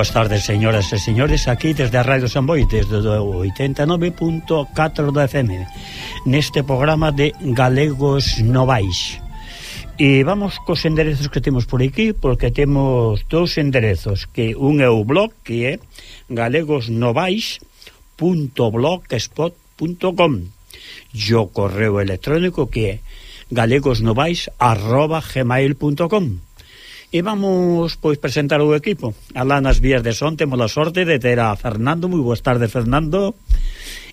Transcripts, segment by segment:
boas tardes, señoras e señores, aquí desde a Radio Boi, desde o 89.4 da FM, neste programa de Galegos Novais. E vamos cos enderezos que temos por aquí, porque temos dous enderezos, que un é o blog, que é galegosnovais.blogspot.com e o correo electrónico que é galegosnovais.gmail.com E vamos, pois, presentar o equipo. Alá nas vías de son temos a sorte de ter a Fernando. Moi boas tardes, Fernando.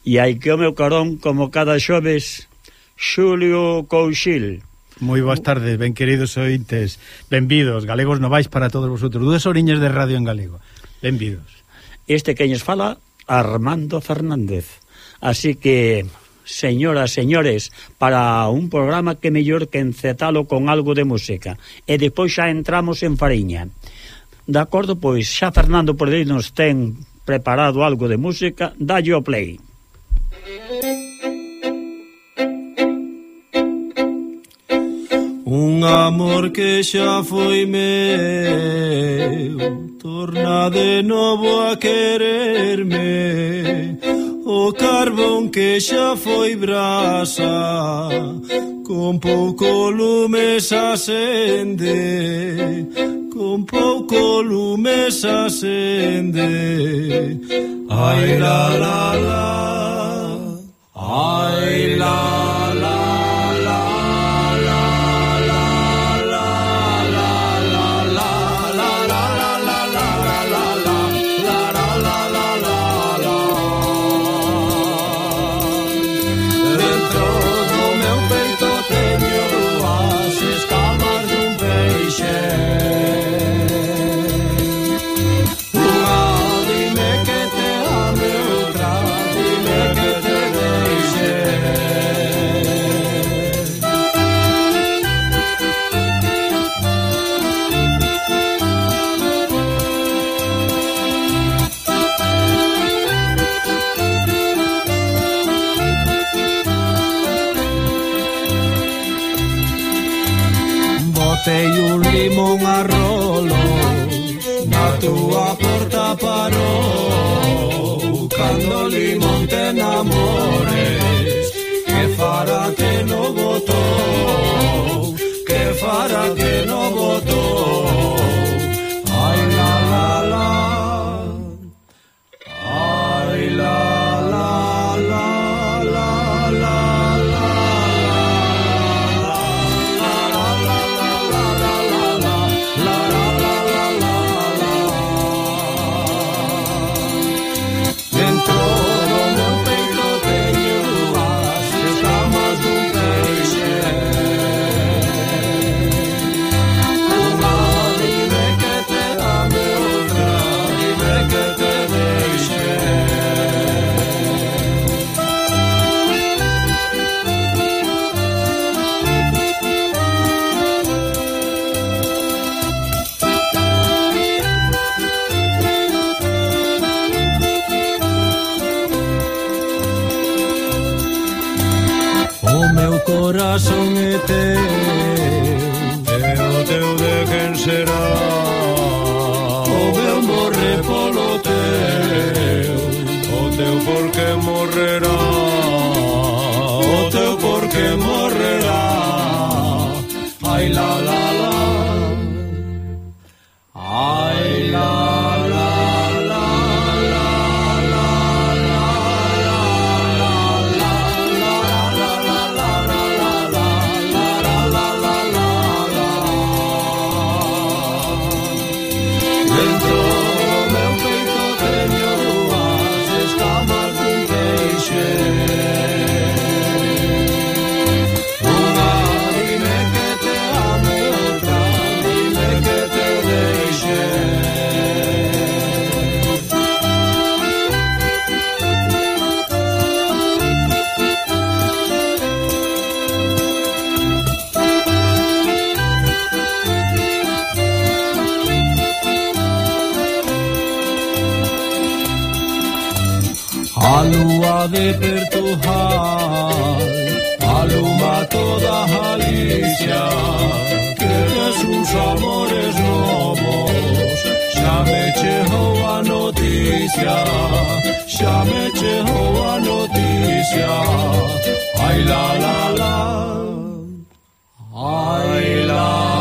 E aí que o meu carón, como cada xoves, Xulio Couchil. Moi boas tardes, ben queridos ointes. Benvidos, galegos novais para todos vosotros. Duas oriñas de radio en galego. Benvidos. Este queñes fala, Armando Fernández. Así que señoras, señores, para un programa que mellor que encetalo con algo de música. E depois xa entramos en fariña. De acordo, pois, xa Fernando Pordei nos ten preparado algo de música, dalle o play. Un amor que xa foi meu Torna de novo a quererme O carbón que xa foi brasa Con pouco lume se sende Con pouco lume se sende Ai la la la. Ai la la. que non votou Que fara que no votou de Pertujar, aluma toda Galicia, queres uns amores novos, xa me chegou a noticia, xa me chegou a noticia, ai la la la, ai la la.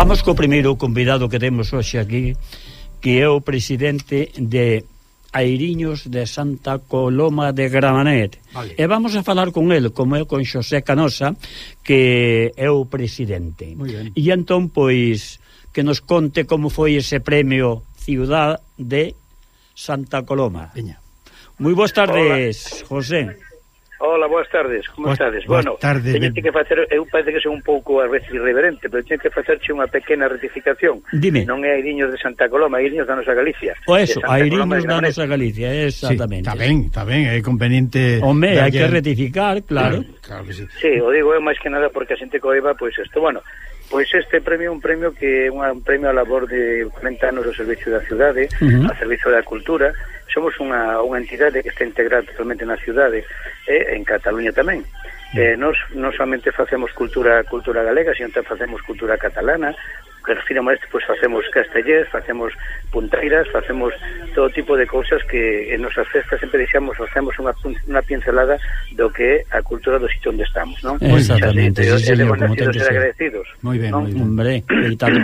Vamos co primeiro convidado que temos hoxe aquí, que é o presidente de Airiños de Santa Coloma de Gramanet. Vale. E vamos a falar con el, como é con Xosé Canosa, que é o presidente. E entón, pois, que nos conte como foi ese premio Ciudad de Santa Coloma. Veña. Moi boas tardes, Hola. José. Hola, boas tardes, como boas, estades? Boas bueno, tardes, teño ben... que facer, eu parece que son un pouco a veces irreverente, pero teño que facerche unha pequena rectificación. Dime. Non é Airiños de Santa Coloma, é Airiños da nosa Galicia. O eso, Airiños da nosa Galicia, exactamente. Sí, Está ben, está ben, é conveniente... Home, hai que rectificar, claro. Sí, claro que sí. sí, o digo eu máis que nada porque a xente coiba, pois pues, isto, bueno, Pois este premio é un premio que é un premio a labor de 40 anos do servicio da cidade, uh -huh. a servicio da cultura, somos unha, unha entidade que está integrada totalmente na cidade e en Cataluña tamén. Mm. Eh, nos non somente facemos cultura cultura galega, sino tamén facemos cultura catalana, que refiro a este, pois facemos castellés, facemos punteiras, facemos todo tipo de cousas que en nosas festas sempre deixamos, facemos unha, unha pincelada do que é a cultura do sitio onde estamos, non? Exactamente, pois, xa, sí, señor, como ten que ser. Agradecidos, moi ben, non? moi ben. Hombre,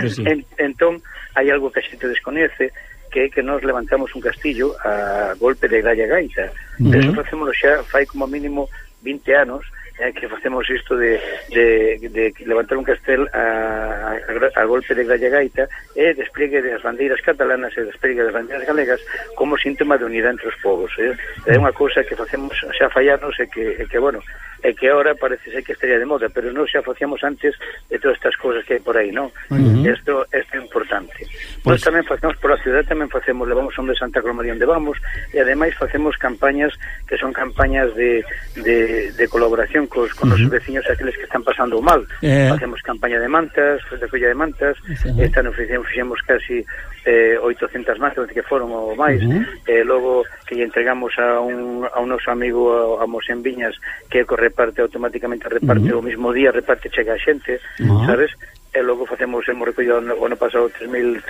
que sí. en, entón, hai algo que a xente descoñece, que é que nos levantamos un castillo a golpe de gralla gaita. Uh -huh. Eso xa fai como mínimo 20 anos eh, que facemos isto de, de, de levantar un castel a, a, a golpe de gralla gaita e despliegue das bandeiras catalanas e despliegue das bandeiras galegas como síntoma de unidade entre os povos. Eh. É unha cousa que facemos xa fai anos e que, e que bueno, e que ahora parece ser que estaría de moda, pero non xa facíamos antes de todas estas cousas que hai por aí, non? Uh -huh. Esto, é importante. Pues... Nós tamén facemos por a cidade, tamén facemos, levamos onde Santa Colomaría onde vamos, e ademais facemos campañas que son campañas de, de, de colaboración cos, con uh -huh. os veciños aqueles que están pasando mal. Eh... Facemos campaña de mantas, de colla de mantas, uh -huh. esta nos fixemos casi eh, 800 máscaras que foron o máis uh -huh. eh, logo que lle entregamos a un, a un noso amigo a, a Mosén Viñas que co reparte automáticamente reparte uh -huh. o mismo día reparte chega a xente uh -huh. sabes e logo facemos hemos recollido no ano pasado 3.000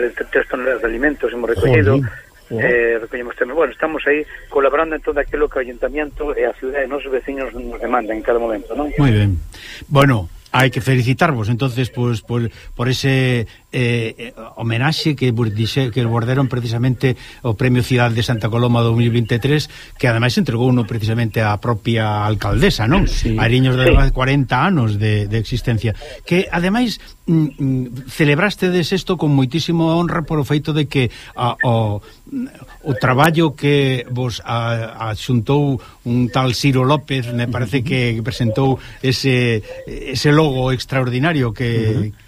toneladas de alimentos hemos recollido Joder. Wow. eh, recollemos tamén. Bueno, estamos aí colaborando en todo aquilo que o Ayuntamiento e a cidade e nosos veciños nos demandan en cada momento, non? Moi ben. Bueno, hai que felicitarvos entonces pues, por, por ese Eh, eh, homenaxe que vos dixe, que vos deron precisamente o Premio Cidade de Santa Coloma 2023 que ademais entregou uno precisamente a propia alcaldesa, non? Sí. Ariños de sí. 40 anos de, de existencia que ademais mm, mm celebrastedes isto con moitísimo honra por o feito de que a, o, o traballo que vos a, a xuntou un tal Ciro López me parece que presentou ese, ese logo extraordinario que, uh -huh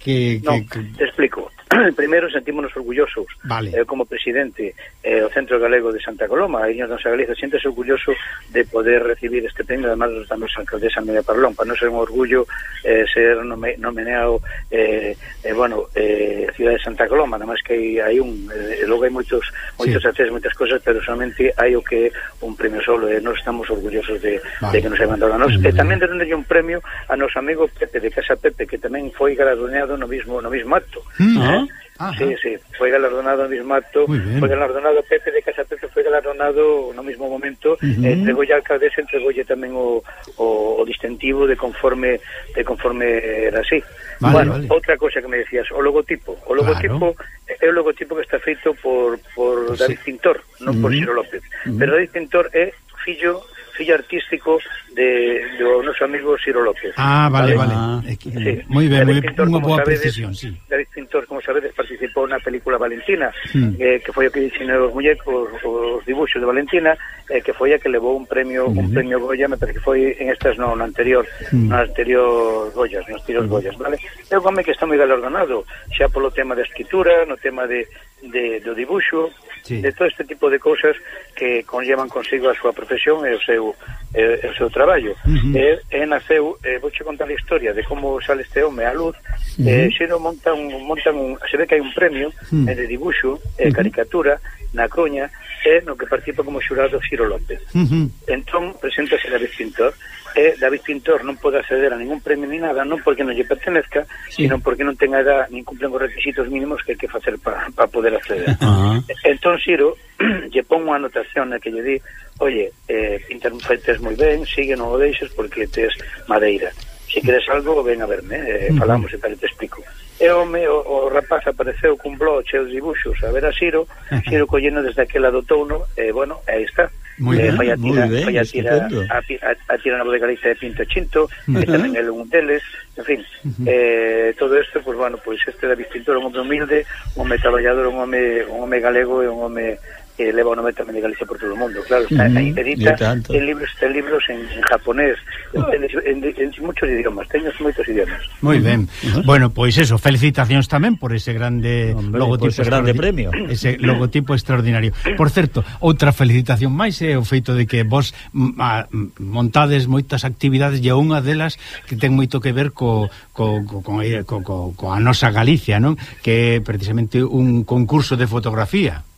que, No, que, que te explico. primeiro sentímonos orgullosos vale. eh, como presidente eh, o Centro Galego de Santa Coloma e nos Galiza sientes orgulloso de poder recibir este premio además da nosa alcaldesa Media Parlón para non ser un orgullo eh, ser nome, nomeado eh, eh, bueno, eh, Ciudad de Santa Coloma además que hai, hai un eh, logo hai moitos moitos sí. accesos, moitas cosas pero solamente hai o que un premio solo e eh, estamos orgullosos de, vale. de que nos hai mandado a nos e tamén de un premio a noso amigo Pepe de Casa Pepe que tamén foi graduado no mismo no mismo acto mm eh? Ajá. Sí, sí, foi galardonado no mismo acto, foi galardonado Pepe de Casa Pepe, foi galardonado no mismo momento, uh -huh. Eh, entregolle a alcaldesa, entregolle tamén o, o, o distintivo de conforme de conforme era así. Vale, bueno, vale. outra cousa que me decías, o logotipo. O logotipo claro. é o logotipo que está feito por, por pues David sí. Pintor, non uh -huh. por Xiro López. Uh -huh. Pero David Pintor é fillo fillo artístico de, do noso amigo Ciro López. Ah, vale, vale. vale. Ah, que, sí. Moi ben, moi unha boa sabedes, precisión, sí. David Pintor, como sabedes, participou na película Valentina, hmm. eh, que foi o que diseñou os muñecos, os dibuxos de Valentina, eh, que foi a que levou un premio, un premio Goya, me parece que foi en estas non, no anterior, mm. no anterior Goyas, nos tiros. Goyas, vale? É un home que está moi galardonado, xa polo tema da escritura, no tema de, de do dibuxo, sí. de todo este tipo de cousas que conllevan consigo a súa profesión e o seu, e, eh, o seu traballo. Uh -huh. E, e naceu, eh, eh vouche contar a historia de como sale este home á luz, uh eh, -huh. monta un, montan, un, se ve que hai un premio uh eh, -huh. de dibuixo, e caricatura, na coña, e no que participa como xurado Xiro López. Uh -huh. Entón, preséntase David Pintor, e David Pintor non pode acceder a ningún premio ni nada, non porque non lle pertenezca, sí. sino porque non tenga edad, nin cumplen os requisitos mínimos que hai que facer para pa poder acceder. Uh -huh. Entón, Xiro lle pon unha anotación na que lle di oye, eh, pintan feites moi ben, sigue, non o deixes porque tes madeira. Se queres algo, ven a verme, eh, falamos e tal, te explico. E home, o, o rapaz apareceu cun blog cheo de dibuxos a ver a Xiro, Xiro colleno desde aquela do touno, e eh, bueno, aí está. Muy eh, ben, muy ben, a tira, a, a, a tira na de Galicia de Pinto Chinto, que tamén é un deles, en fin, uh -huh. eh, todo isto, pues, bueno, pois pues, este David Pintor é un home humilde, un home traballador, un home, un home galego e un home que leva o nome tamén de Galicia por todo o mundo, claro, está, uh -huh, edita, ten libros, ten libros en, en japonés, ten, en, en, en muchos idiomas, teños moitos idiomas. Moi ben. Uh -huh. Bueno, pois pues eso, felicitacións tamén por ese grande Hombre, logotipo, ese grande premio, ese logotipo extraordinario. Por certo, outra felicitación máis é o feito de que vos mm, a, mm, montades moitas actividades e unha delas que ten moito que ver co co, co, eh, co, co, co a nosa Galicia, non? Que é precisamente un concurso de fotografía.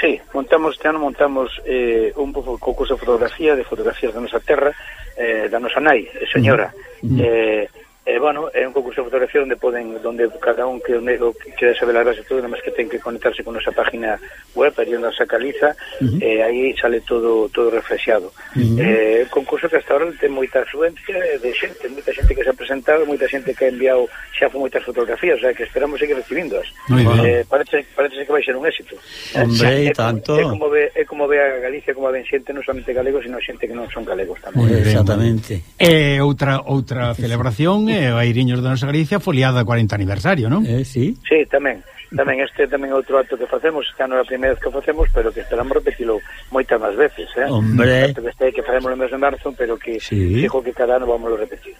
Sí, montamos, este ano montamos eh, un concurso de fotografía, de fotografías da nosa terra, eh, da nosa nai, eh, señora. Mm. Eh, eh, bueno, é un concurso de fotografía onde poden, onde cada un que o negro quere saber as bases todo, nada máis que ten que conectarse con nosa página web, aí onde se caliza, uh -huh. aí sale todo todo reflexado. Uh -huh. eh, un concurso que hasta ahora ten moita afluencia de xente, moita xente que se ha presentado, moita xente que ha enviado xa foi moitas fotografías, o sea, que esperamos seguir recibindoas. Eh, parece, parece que vai ser un éxito. Hombre, eh, e tanto. É como, ve, é como ve a Galicia, como a ven xente, non solamente galegos, sino xente que non son galegos tamén. Exactamente. Eh, outra outra celebración é o Airiños da nosa Galicia foliada 40 aniversario, non? Eh, sí. sí, tamén. Tamén este tamén outro acto que facemos, que non é a primeira vez que facemos, pero que esperamos repetilo moitas máis veces, eh? Hombre. Que este que facemos no mes de marzo, pero que sí. dijo que cada ano vamos a repetir.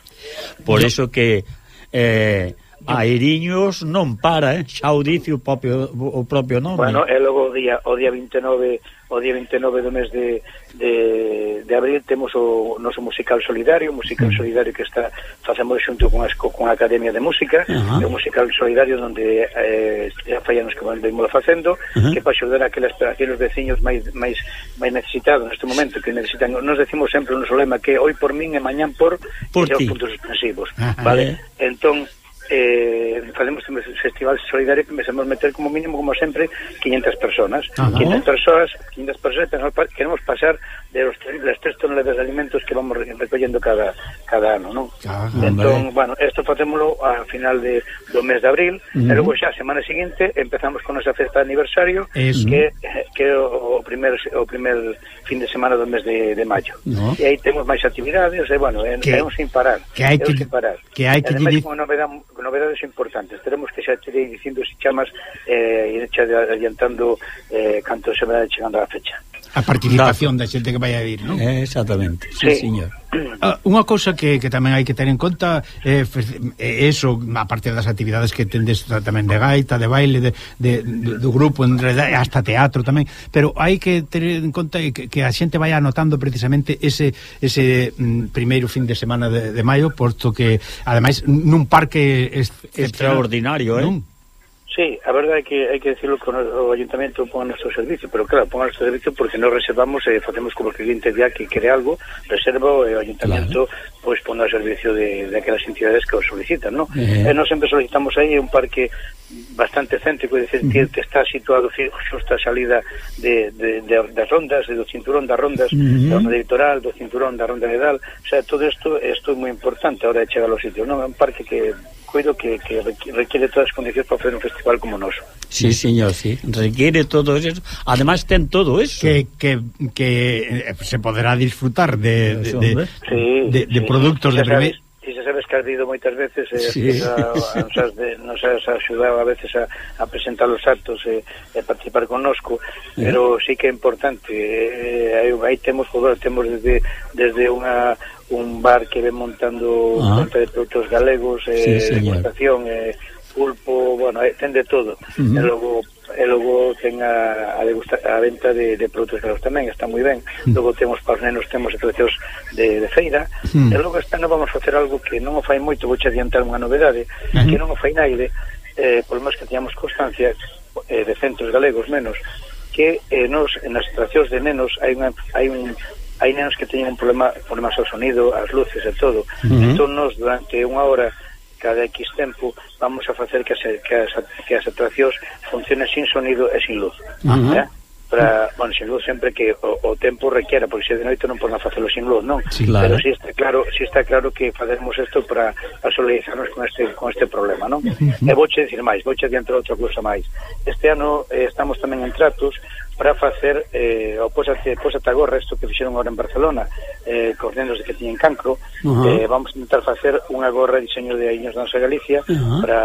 Por Yo... eso que eh, Airiños non para, eh? xa o dice o propio, o propio nome. Bueno, e logo o día, o día 29 o día 29 do mes de, de, de abril temos o noso musical solidario, o musical mm. solidario que está facemos xunto con, as, con a Academia de Música, uh -huh. o musical solidario onde eh, já fai anos que vamos facendo, uh -huh. que para axudar aquelas aqueles veciños máis máis máis necesitados neste momento, que necesitan, nos decimos sempre un noso lema que hoy por min e mañán por, por e os puntos suspensivos, uh -huh. vale? Entón eh, facemos un festival solidario que empezamos a meter como mínimo, como sempre, 500 personas. Ah, ¿no? 500 personas, 500 personas queremos pasar de los, las tres toneladas de alimentos que vamos recollendo cada, cada ano, non? Ah, entón, hombre. bueno, isto facémolo a final de, do mes de abril, uh e logo xa, a semana seguinte, empezamos con esa festa de aniversario, Eso. que que o, o primer o primer fin de semana do mes de, de maio. No. E aí temos máis actividades, e bueno, que, é un sin parar. Que hai que, sin parar. Que hai que, Ademais, como novedade novedades importantes. Teremos que xa te dicindo se chamas eh, e xa adiantando eh, canto se vai chegando a fecha a participación da xente que vai a vir, non? Eh, exactamente, sí, sí. señor. Ah, unha cousa que, que tamén hai que ter en conta é eh, eso, a parte das actividades que tendes tamén de gaita, de baile, de, de, do grupo, hasta teatro tamén, pero hai que ter en conta que, que a xente vai anotando precisamente ese, ese mm, primeiro fin de semana de, de maio, porto que, ademais, nun parque excepcional. extraordinario, eh? Nun, Sí, a verdade é que hai que decirlo que o, o Ayuntamento pon a servicio, pero claro, pon a servicio porque non reservamos e eh, facemos como cliente vía que quere algo, reserva e eh, o ayuntamiento claro. pois pues, pon a servicio de, de aquelas entidades que o solicitan, ¿no? Eh. E eh, sempre solicitamos aí un parque bastante céntrico, é dicir, que, que está situado xusta a salida de, de, de, das rondas, do cinturón das rondas, uh -huh. da ronda litoral, do cinturón da ronda de Dal, o sea, todo isto, isto é moi importante a hora de chegar ao sitio, non? É un parque que coido que, que requiere todas as condicións para facer un festival como noso. Sí, señor, sí. Requiere todo eso. Además ten todo eso. Que, que, que eh, se poderá disfrutar de, de, de, de, de, sí, de, de sí. productos de primer... Si se sabe tardido moitas veces eh, sí. a, a, nos, de, nos has axudado a veces a, a presentar os actos e, e participar connosco yeah. pero sí que é importante eh, aí temos joder, temos desde, desde unha un bar que ven montando ah. de produtos galegos sí, eh, sí, degustación eh, pulpo, bueno, eh, ten de todo uh -huh. e logo e logo ten a, a, degusta, a venta de, de produtos galegos tamén, está moi ben hmm. logo temos para os nenos, temos precios de, de feira, mm. e logo esta non vamos facer algo que non o fai moito, vou adiantar unha novedade, uh que non o fai naide eh, por máis que teñamos constancia eh, de centros galegos menos que eh, nos, nas estacións de nenos hai, unha, hai un hai nenos que teñen un problema problemas ao sonido, as luces e todo. Uh. Entón nos durante unha hora cada X tempo vamos a facer que as, que as, que as atraccións funcionen sin sonido e sin luz. Uh -huh. eh? para, bueno, sin luz sempre que o, o tempo requiera, porque se de noite non podemos facelo sin luz, non? Sí, claro. Pero si está claro, si está claro que facemos isto para, para solidarizarnos con este con este problema, non? Uh -huh. E vouche dicir máis, vouche adiantar outra cousa máis. Este ano eh, estamos tamén en tratos para facer eh, opósate, pois pois opósate agora isto que fixeron agora en Barcelona eh, cos nenos que tiñen cancro uh -huh. eh, vamos intentar facer unha gorra de diseño de aiños nosa Galicia uh -huh. para,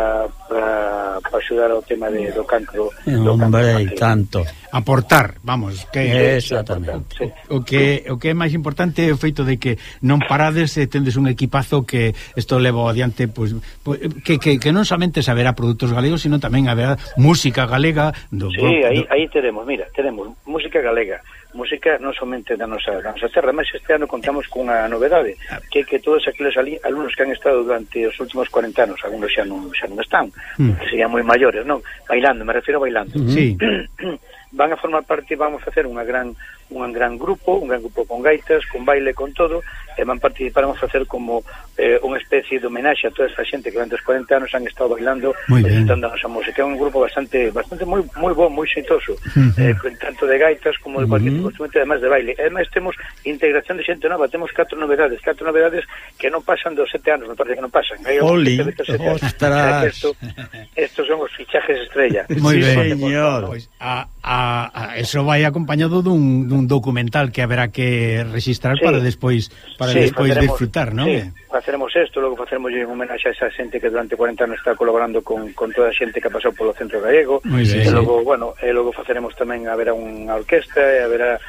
para, para axudar ao tema de, do cancro do hombre, cancro. tanto aportar, vamos que exactamente sí. o, que, o que é máis importante é o feito de que non parades e tendes un equipazo que isto levo adiante pois, pues, pois, que, que, que non somente saberá produtos galegos sino tamén haberá música galega do, sí, do, aí, aí teremos, mira Teremos música galega, música non somente da nosa, da nosa terra, mas este ano contamos cunha novedade, que é que todos aqueles ali, alumnos que han estado durante os últimos 40 anos, algunos xa non, xa non están, mm. serían moi maiores, non? Bailando, me refiro a bailando. Mm -hmm. Sí. van a formar parte, vamos a facer unha gran un gran grupo, un gran grupo con gaitas, con baile, con todo, e van participar, vamos facer como eh, unha especie de homenaxe a toda esta xente que durante os 40 anos han estado bailando presentando a nosa música. É un grupo bastante bastante moi moi bon, moi xeitoso, uh -huh. eh, tanto de gaitas como de cualquier tipo uh -huh. instrumento, además de baile. Además temos integración de xente nova, temos catro novedades, catro novedades que non pasan dos sete anos, me parece que non pasan. Hai Oli, ostras! Eh, esto, estos son os fichajes estrella. Moi sí, ben, señor. Pois, a, a, a, eso vai acompañado dun, dun un documental que haberá que registrar sí. para despois para sí, despois faceremos, disfrutar, non? Sí, faceremos isto, logo faceremos un homenaxe a esa xente que durante 40 anos está colaborando con, con toda eh, a xente que pasou polo centro gallego. Muy e sí. logo, bueno, e logo faceremos tamén haberá unha orquesta e haberá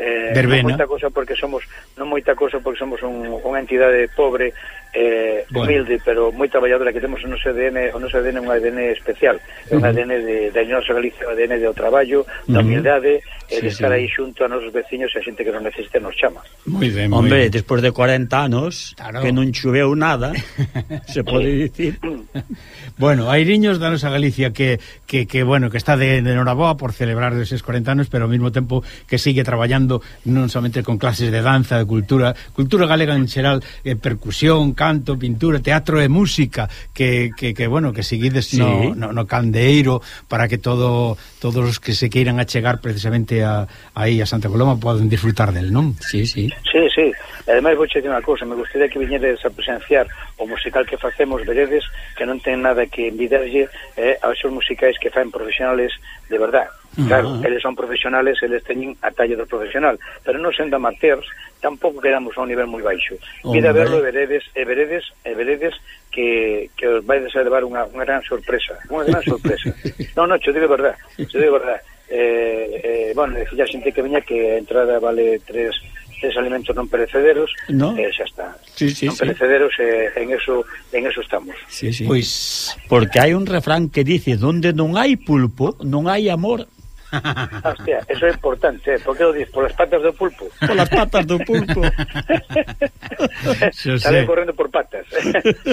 eh, eh Verbena. non moita cosa porque somos non moita cosa porque somos un, unha entidade pobre eh, bueno. humilde pero moi traballadora que temos o noso ADN o noso ADN é un ADN especial é uh -huh. un ADN de, de nosa Galicia o ADN do traballo, uh -huh. da humildade sí, de estar sí. aí xunto a nosos veciños e a xente que nos necesite nos chama. Muy ben, muy Hombre, bien. despois de 40 anos claro. que non choveu nada, se pode dicir. bueno, hai riños danos a Galicia que, que, que bueno, que está de, de noraboa por celebrar deses 40 anos, pero ao mesmo tempo que sigue traballando non somente con clases de danza, de cultura, cultura galega en xeral, eh, percusión, canto, pintura, teatro e música, que, que, que bueno, que seguides sí. no, no, no candeeiro para que todo todos os que se queiran achegar precisamente que a, aí a Santa Coloma poden disfrutar del, non? Sí, sí. Sí, sí. E ademais vou dicir unha cousa, me gustaría que viñedes a presenciar o musical que facemos, veredes, que non ten nada que envidarlle eh, aos seus musicais que fan profesionales de verdad. Claro, uh -huh. eles son profesionales, eles teñen a talla do profesional, pero non sendo amateurs, tampouco quedamos a un nivel moi baixo. Vida a verlo e veredes, e veredes, e veredes que, que os vais a levar unha, unha gran sorpresa, unha gran sorpresa. non, non, xo digo verdad, xo digo verdad eh, eh, bueno, decía xente que veña que a entrada vale tres, tres alimentos non perecederos, no. eh, xa está. Sí, sí, non sí. perecederos, eh, en eso en eso estamos. Sí, sí. Pois porque hai un refrán que dice, donde non hai pulpo, non hai amor, Hostia, eso é importante, eh? porque o dices, polas patas do pulpo. Polas patas do pulpo. Sale correndo por patas.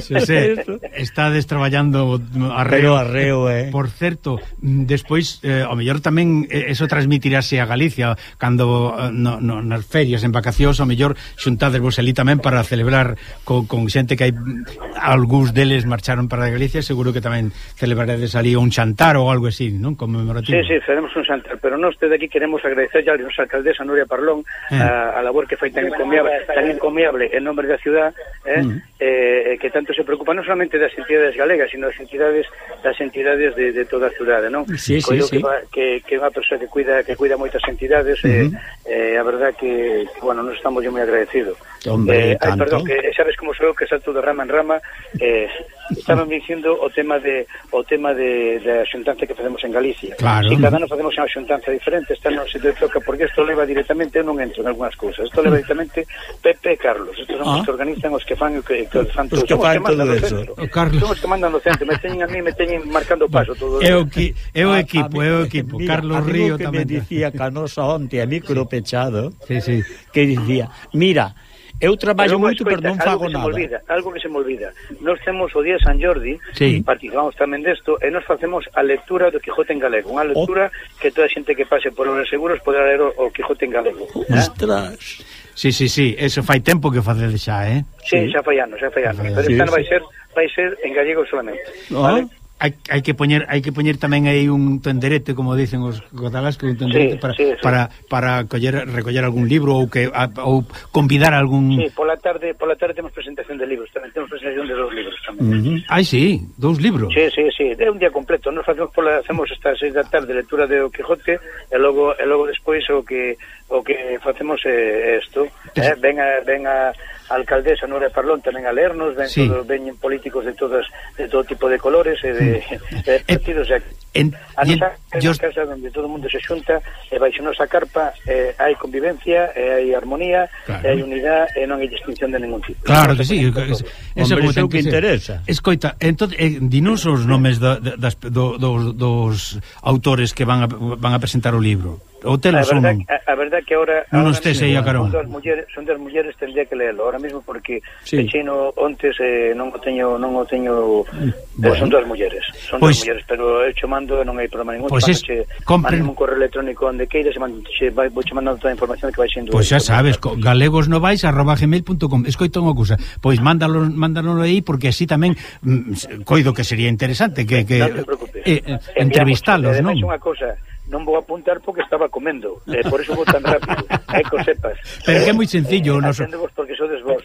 Xosé, estades traballando arreo. Pero arreo, eh. Por certo, mm, despois, eh, o mellor tamén eh, eso transmitirase a Galicia, cando eh, no, no, nas ferias, en vacacións, o mellor xuntades vos ali tamén para celebrar co, con xente que hai mm, algúns deles marcharon para Galicia, seguro que tamén celebraredes ali un chantar ou algo así, non? Conmemorativo. Sí, sí, faremos un Santar, pero nós desde aquí queremos agradecer a nosa alcaldesa Nuria Parlón eh. a, a labor que foi tan encomiable, tan encomiable en nombre da ciudad, eh, mm. eh, que tanto se preocupa non solamente das entidades galegas, sino das entidades das entidades de, de toda a ciudade, non? Sí, Coido sí, que. Va, que, que é unha persoa que cuida que cuida moitas entidades, mm -hmm. eh, mm-hmm. eh, a verdad que, bueno, nos estamos moi agradecidos. Hombre, eh, tanto. Perdón, que sabes como sou que salto de rama en rama, eh, estaban dicindo o tema de o tema de, da xuntanza que facemos en Galicia. Claro. Si cada ano facemos unha xuntanza diferente, esta non se te toca porque isto leva directamente, eu non entro en algunhas cousas. Isto leva directamente Pepe e Carlos. Estos son ah. os que organizan os que fan o que, que fan todo. Os que fan todo eso. O Carlos. Son os que mandan no centro, me teñen a mí, me teñen marcando paso todo. É o que é o ah, equipo, é o equipo. Mira, Carlos Río tamén me dicía Canosa onte a micro pechado. Sí, sí. Que dicía, mira, Eu traballo moito, pero non fago nada. Olvida, algo que se me olvida. Nós temos o día de San Jordi, sí. participamos tamén desto, e nos facemos a lectura do Quijote en galego. Unha lectura oh. que toda a xente que pase por os seguros poderá ler o, o Quijote en galego. ¿eh? Ostras! Sí, sí, sí, eso fai tempo que facedes xa, eh? Sí, sí, xa fai anos, xa fai anos. Ah, sí, pero esta sí, vai ser vai ser en gallego solamente. Ah. Vale? hai, hai que poñer hai que poñer tamén aí un tenderete, como dicen os catalás, que un tenderete sí, para, sí, sí. para para coller recoller algún libro ou que a, ou convidar algún Sí, pola tarde, pola tarde temos presentación de libros, tamén temos presentación de dous libros tamén. Uh -huh. Ai, sí, dous libros. Sí, sí, sí, é un día completo, nos facemos pola hacemos esta 6 da tarde lectura de O Quijote e logo e logo despois o que o que facemos é isto, eh, ven a, ven a a alcaldesa Nora Parlón tamén a lernos, ven sí. todos, veñen políticos de todas de todo tipo de colores e de, mm. de partidos. E, en, a nosa en, yo... casa onde todo o mundo se xunta e baixo nosa carpa eh, hai convivencia, e hai armonía, claro. e hai unidade e non hai distinción de ningún tipo. Claro que sí, es, eso Hombre, como que, que interesa. Escoita, entón, eh, dinos os nomes da, das, do, dos, dos autores que van a, van a presentar o libro ou telos ou non? A, a verdad que ahora... Non os tes aí a carón. Son das mulleres, son das mulleres tendría que leelo ahora mismo porque sí. pechino ontes eh, non o teño... Non o teño mm, bueno. eh, son das mulleres. Son pois, das mulleres, pero eu che mando non hai problema ningún. Pois es, che, compren... un correo electrónico onde queiras e mando, che, vai, vou che mandando toda a información que vai sendo... Pois xa sabes, galegosnovais arroba gmail.com Escoito unha cousa. Pois mándalo, mándalo aí porque así tamén mm, coido que sería interesante que... que non te preocupes. Eh, eh entrevistalos, non? Unha cousa, non vou apuntar porque estaba comendo, eh, por eso vou tan rápido, hai eh, que sepas. Pero que é moi sencillo. Eh, noso... Atendevos porque sodes vos,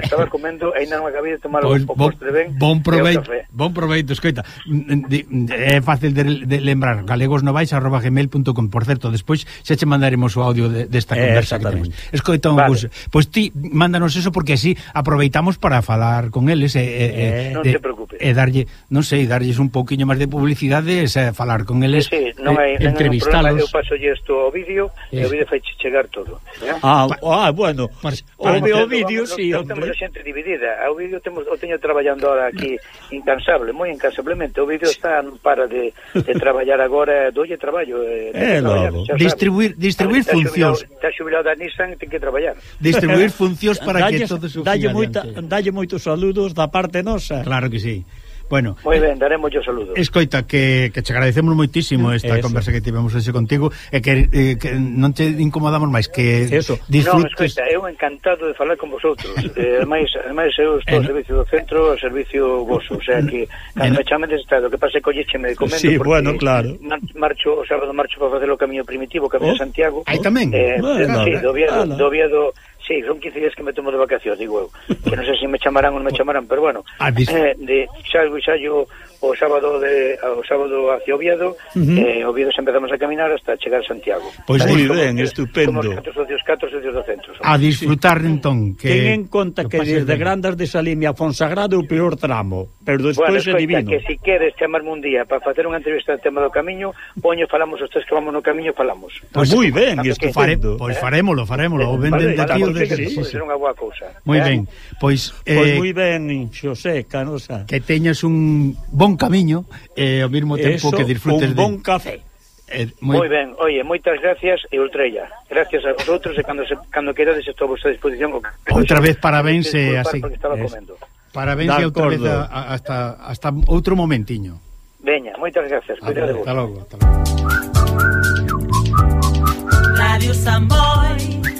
estaba comendo e ainda non acabei de tomar pues, pois o bon, postre ben bon proveito, Bon proveito, escoita, é fácil de, de lembrar, galegosnovais.gmail.com Por certo, despois xa che mandaremos o audio desta de, de conversa que temos. Escoita, vale. pois pues, ti mándanos eso porque así aproveitamos para falar con eles e, e, eh, non de, te preocupes. e darlle, non sei, darlles un pouquiño máis de publicidade e falar con eles. Sí, sí, non hai, eh, entrevistalos. No, eu paso isto ao vídeo eh. e o vídeo fai chegar todo. Eh? Ah, ah, bueno. O, o vídeo, si, sí, hombre. Temos a xente dividida. O vídeo temos, o teño traballando ahora aquí incansable, moi incansablemente. O vídeo está non para de, de traballar agora, dolle traballo. Eh, eh logo. Distribuir, distribuir ver, funcións. Está xubilado da Nissan, ten que traballar. Distribuir funcións para dalle, que se o Dalle, moita, dalle moitos saludos da parte nosa. Claro que sí. Bueno, moi ben, daremos yo saludo. Escoita, que, que che agradecemos moitísimo mm, esta Eso. conversa que tivemos hoxe contigo e que, eh, que non te incomodamos máis, que Eso. disfrutes... Non, escoita, eu encantado de falar con vosotros. eh, ademais, ademais, eu estou ao eh, servicio do centro, ao servicio vosso, o sea que eh, cando me chamen estado, que pase collécheme de comendo sí, bueno, claro. marcho, o sábado marcho para facer o camiño primitivo, camiño oh. Santiago. Aí tamén. Eh, bueno, sí, do Viedo, do Viedo sí, son 15 días que me tomo de vacación, digo eu, que non sei se me chamarán ou non me chamarán, pero bueno, ah, eh, de, xa, xa yo o sábado de o sábado hacia Oviedo, uh -huh. eh, Oviedo se empezamos a caminar hasta chegar a Santiago. Pois pues moi ben, estupendo. Somos catro socios, catro socios do centro. Somos. A disfrutar entón, sí. entón que Ten en conta que desde ben. Grandas de Salimia a Fonsagrado é o peor tramo, pero despois bueno, é divino. que si queres chamarme un día para facer unha entrevista do tema do camiño, poño falamos os tres que vamos no camiño falamos. Pois pues moi ben, isto fare, pois eh? farémolo, farémolo, eh, o ben vale, aquí o de sí, sí. ser unha boa cousa. Moi eh? ben. Pois, pois eh, pois moi ben, Xosé Canosa. Que teñas un bon bon camiño e ao mesmo tempo Eso, que disfrutes un bon de... café. Eh, moi... ben, oye, moitas gracias e ultrella Gracias a vosotros e cando, se, cando querades estou a vosa disposición. Outra vez parabéns e así. Parabéns e outra vez a, hasta, hasta outro momentiño. Veña, moitas gracias. Cuidado vos. Hasta logo. Hasta logo. Radio Samboy